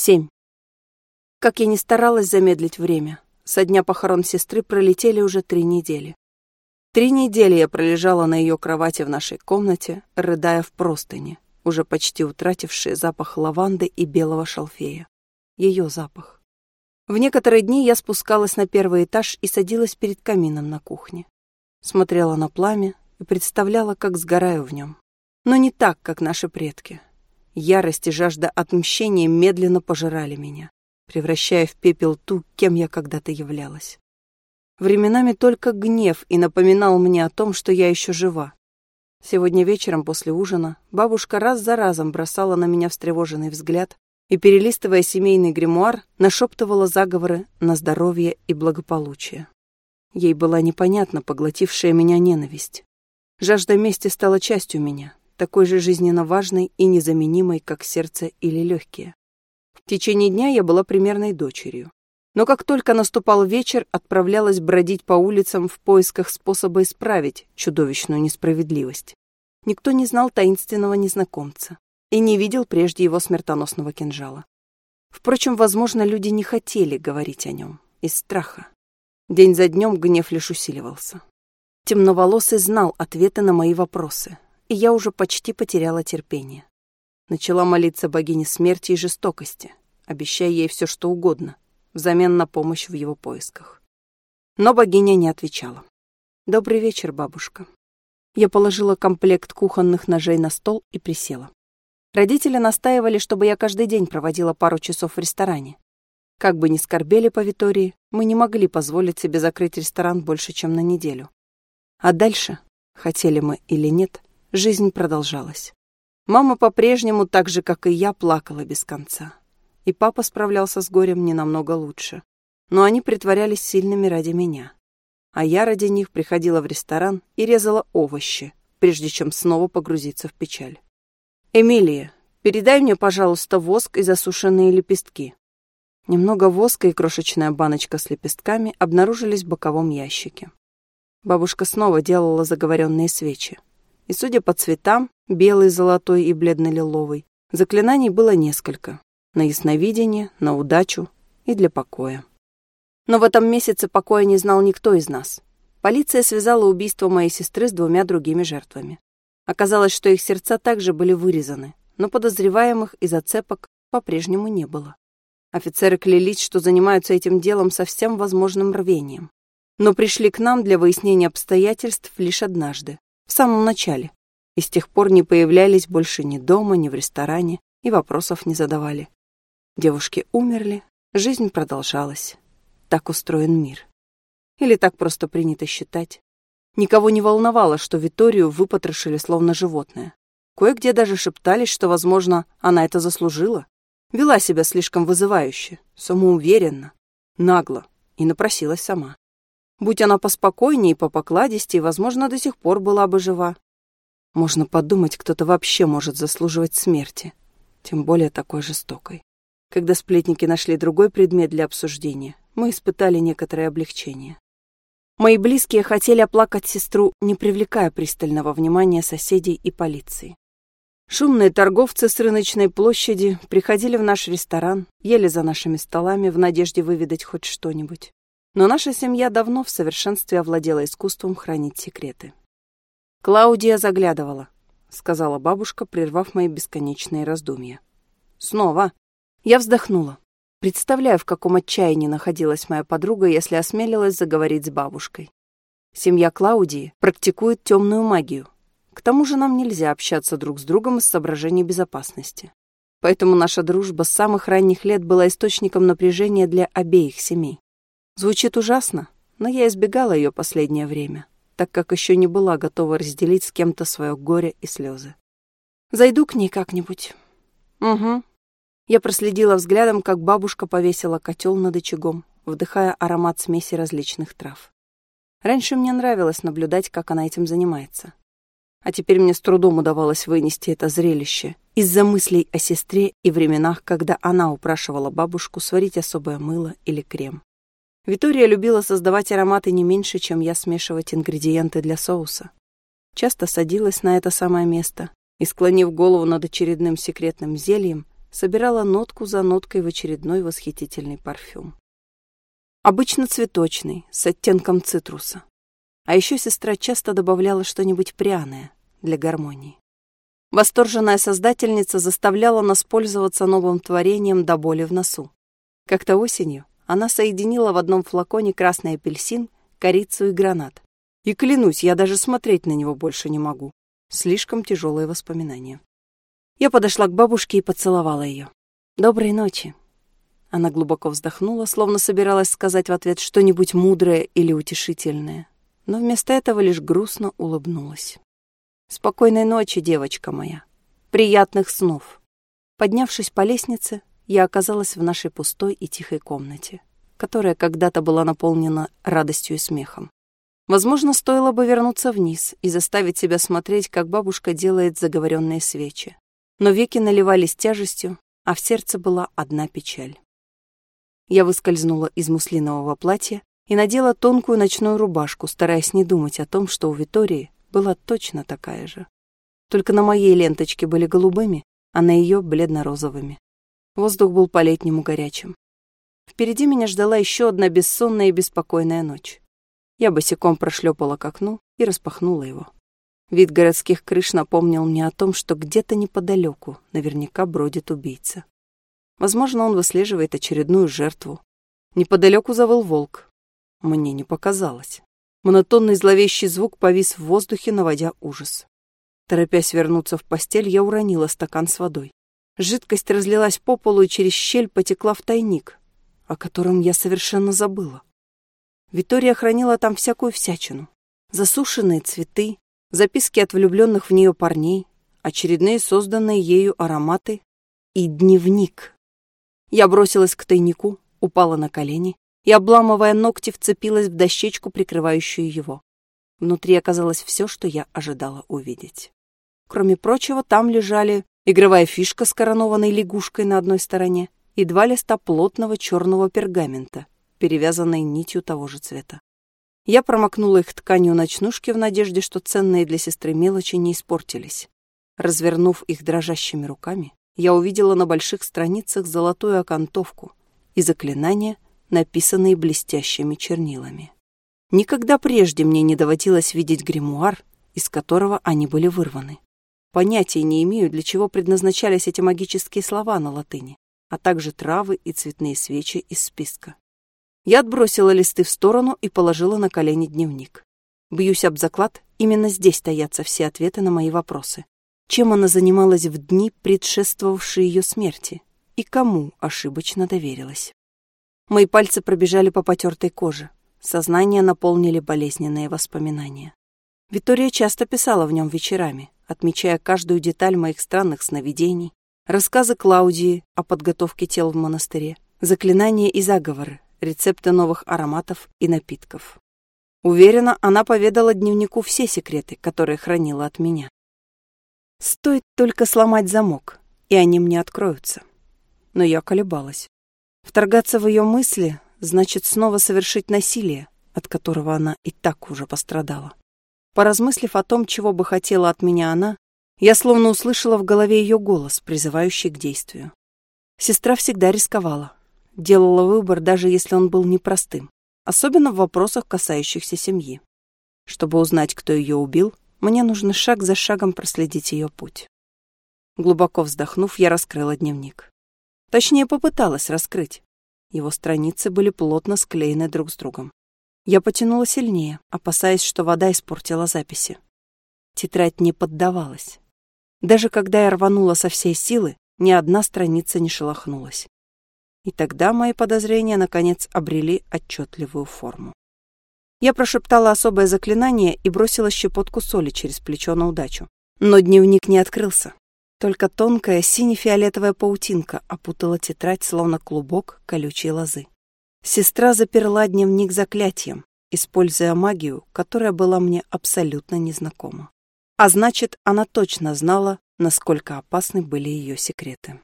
Семь. Как я не старалась замедлить время, со дня похорон сестры пролетели уже три недели. Три недели я пролежала на ее кровати в нашей комнате, рыдая в простыни, уже почти утратившие запах лаванды и белого шалфея. Ее запах. В некоторые дни я спускалась на первый этаж и садилась перед камином на кухне. Смотрела на пламя и представляла, как сгораю в нем. Но не так, как наши предки. Ярость и жажда отмщения медленно пожирали меня, превращая в пепел ту, кем я когда-то являлась. Временами только гнев и напоминал мне о том, что я еще жива. Сегодня вечером после ужина бабушка раз за разом бросала на меня встревоженный взгляд и, перелистывая семейный гримуар, нашептывала заговоры на здоровье и благополучие. Ей была непонятна поглотившая меня ненависть. Жажда мести стала частью меня, такой же жизненно важной и незаменимой, как сердце или легкие. В течение дня я была примерной дочерью. Но как только наступал вечер, отправлялась бродить по улицам в поисках способа исправить чудовищную несправедливость. Никто не знал таинственного незнакомца и не видел прежде его смертоносного кинжала. Впрочем, возможно, люди не хотели говорить о нем из страха. День за днем гнев лишь усиливался. Темноволосый знал ответы на мои вопросы, и я уже почти потеряла терпение. Начала молиться богине смерти и жестокости, обещая ей все, что угодно, взамен на помощь в его поисках. Но богиня не отвечала. «Добрый вечер, бабушка». Я положила комплект кухонных ножей на стол и присела. Родители настаивали, чтобы я каждый день проводила пару часов в ресторане. Как бы ни скорбели по Витории, мы не могли позволить себе закрыть ресторан больше, чем на неделю. А дальше, хотели мы или нет, Жизнь продолжалась. Мама по-прежнему, так же, как и я, плакала без конца. И папа справлялся с горем не намного лучше. Но они притворялись сильными ради меня. А я ради них приходила в ресторан и резала овощи, прежде чем снова погрузиться в печаль. «Эмилия, передай мне, пожалуйста, воск и засушенные лепестки». Немного воска и крошечная баночка с лепестками обнаружились в боковом ящике. Бабушка снова делала заговоренные свечи и, судя по цветам, белый, золотой и бледно-лиловый, заклинаний было несколько. На ясновидение, на удачу и для покоя. Но в этом месяце покоя не знал никто из нас. Полиция связала убийство моей сестры с двумя другими жертвами. Оказалось, что их сердца также были вырезаны, но подозреваемых и зацепок по-прежнему не было. Офицеры клялись, что занимаются этим делом со всем возможным рвением. Но пришли к нам для выяснения обстоятельств лишь однажды, в самом начале, и с тех пор не появлялись больше ни дома, ни в ресторане, и вопросов не задавали. Девушки умерли, жизнь продолжалась. Так устроен мир. Или так просто принято считать. Никого не волновало, что Виторию выпотрошили словно животное. Кое-где даже шептались, что, возможно, она это заслужила. Вела себя слишком вызывающе, самоуверенно, нагло и напросилась сама. Будь она поспокойнее и попокладистее, возможно, до сих пор была бы жива. Можно подумать, кто-то вообще может заслуживать смерти, тем более такой жестокой. Когда сплетники нашли другой предмет для обсуждения, мы испытали некоторое облегчение. Мои близкие хотели оплакать сестру, не привлекая пристального внимания соседей и полиции. Шумные торговцы с рыночной площади приходили в наш ресторан, ели за нашими столами в надежде выведать хоть что-нибудь. Но наша семья давно в совершенстве овладела искусством хранить секреты. «Клаудия заглядывала», — сказала бабушка, прервав мои бесконечные раздумья. «Снова?» Я вздохнула. Представляю, в каком отчаянии находилась моя подруга, если осмелилась заговорить с бабушкой. Семья Клаудии практикует темную магию. К тому же нам нельзя общаться друг с другом из соображений безопасности. Поэтому наша дружба с самых ранних лет была источником напряжения для обеих семей. Звучит ужасно, но я избегала ее последнее время, так как еще не была готова разделить с кем-то свое горе и слезы. Зайду к ней как-нибудь. Угу. Я проследила взглядом, как бабушка повесила котел над очагом, вдыхая аромат смеси различных трав. Раньше мне нравилось наблюдать, как она этим занимается. А теперь мне с трудом удавалось вынести это зрелище из-за мыслей о сестре и временах, когда она упрашивала бабушку сварить особое мыло или крем. Витория любила создавать ароматы не меньше, чем я смешивать ингредиенты для соуса. Часто садилась на это самое место и, склонив голову над очередным секретным зельем, собирала нотку за ноткой в очередной восхитительный парфюм. Обычно цветочный, с оттенком цитруса. А еще сестра часто добавляла что-нибудь пряное для гармонии. Восторженная создательница заставляла нас пользоваться новым творением до боли в носу. Как-то осенью она соединила в одном флаконе красный апельсин, корицу и гранат. И клянусь, я даже смотреть на него больше не могу. Слишком тяжелые воспоминания. Я подошла к бабушке и поцеловала ее. «Доброй ночи». Она глубоко вздохнула, словно собиралась сказать в ответ что-нибудь мудрое или утешительное, но вместо этого лишь грустно улыбнулась. «Спокойной ночи, девочка моя. Приятных снов». Поднявшись по лестнице, я оказалась в нашей пустой и тихой комнате, которая когда-то была наполнена радостью и смехом. Возможно, стоило бы вернуться вниз и заставить себя смотреть, как бабушка делает заговоренные свечи. Но веки наливались тяжестью, а в сердце была одна печаль. Я выскользнула из муслинового платья и надела тонкую ночную рубашку, стараясь не думать о том, что у Витории была точно такая же. Только на моей ленточке были голубыми, а на ее бледно-розовыми. Воздух был по-летнему горячим. Впереди меня ждала еще одна бессонная и беспокойная ночь. Я босиком прошлепала к окну и распахнула его. Вид городских крыш напомнил мне о том, что где-то неподалеку наверняка бродит убийца. Возможно, он выслеживает очередную жертву. Неподалеку завыл волк. Мне не показалось. Монотонный зловещий звук повис в воздухе, наводя ужас. Торопясь вернуться в постель, я уронила стакан с водой. Жидкость разлилась по полу и через щель потекла в тайник, о котором я совершенно забыла. Витория хранила там всякую всячину. Засушенные цветы, записки от влюбленных в нее парней, очередные созданные ею ароматы и дневник. Я бросилась к тайнику, упала на колени и, обламывая ногти, вцепилась в дощечку, прикрывающую его. Внутри оказалось все, что я ожидала увидеть. Кроме прочего, там лежали игровая фишка с коронованной лягушкой на одной стороне и два листа плотного черного пергамента, перевязанной нитью того же цвета. Я промокнула их тканью ночнушки в надежде, что ценные для сестры мелочи не испортились. Развернув их дрожащими руками, я увидела на больших страницах золотую окантовку и заклинания, написанные блестящими чернилами. Никогда прежде мне не доводилось видеть гримуар, из которого они были вырваны. Понятия не имею, для чего предназначались эти магические слова на латыни, а также травы и цветные свечи из списка. Я отбросила листы в сторону и положила на колени дневник. Бьюсь об заклад, именно здесь таятся все ответы на мои вопросы. Чем она занималась в дни, предшествовавшие ее смерти? И кому ошибочно доверилась? Мои пальцы пробежали по потертой коже. Сознание наполнили болезненные воспоминания. Виктория часто писала в нем вечерами, отмечая каждую деталь моих странных сновидений, рассказы Клаудии о подготовке тел в монастыре, заклинания и заговоры, рецепты новых ароматов и напитков. Уверена, она поведала дневнику все секреты, которые хранила от меня. Стоит только сломать замок, и они мне откроются. Но я колебалась. Вторгаться в ее мысли значит снова совершить насилие, от которого она и так уже пострадала. Поразмыслив о том, чего бы хотела от меня она, я словно услышала в голове ее голос, призывающий к действию. Сестра всегда рисковала, делала выбор, даже если он был непростым, особенно в вопросах, касающихся семьи. Чтобы узнать, кто ее убил, мне нужно шаг за шагом проследить ее путь. Глубоко вздохнув, я раскрыла дневник. Точнее, попыталась раскрыть. Его страницы были плотно склеены друг с другом. Я потянула сильнее, опасаясь, что вода испортила записи. Тетрадь не поддавалась. Даже когда я рванула со всей силы, ни одна страница не шелохнулась. И тогда мои подозрения, наконец, обрели отчетливую форму. Я прошептала особое заклинание и бросила щепотку соли через плечо на удачу. Но дневник не открылся. Только тонкая сине-фиолетовая паутинка опутала тетрадь, словно клубок колючей лозы. Сестра заперла дневник заклятием, используя магию, которая была мне абсолютно незнакома. А значит, она точно знала, насколько опасны были ее секреты.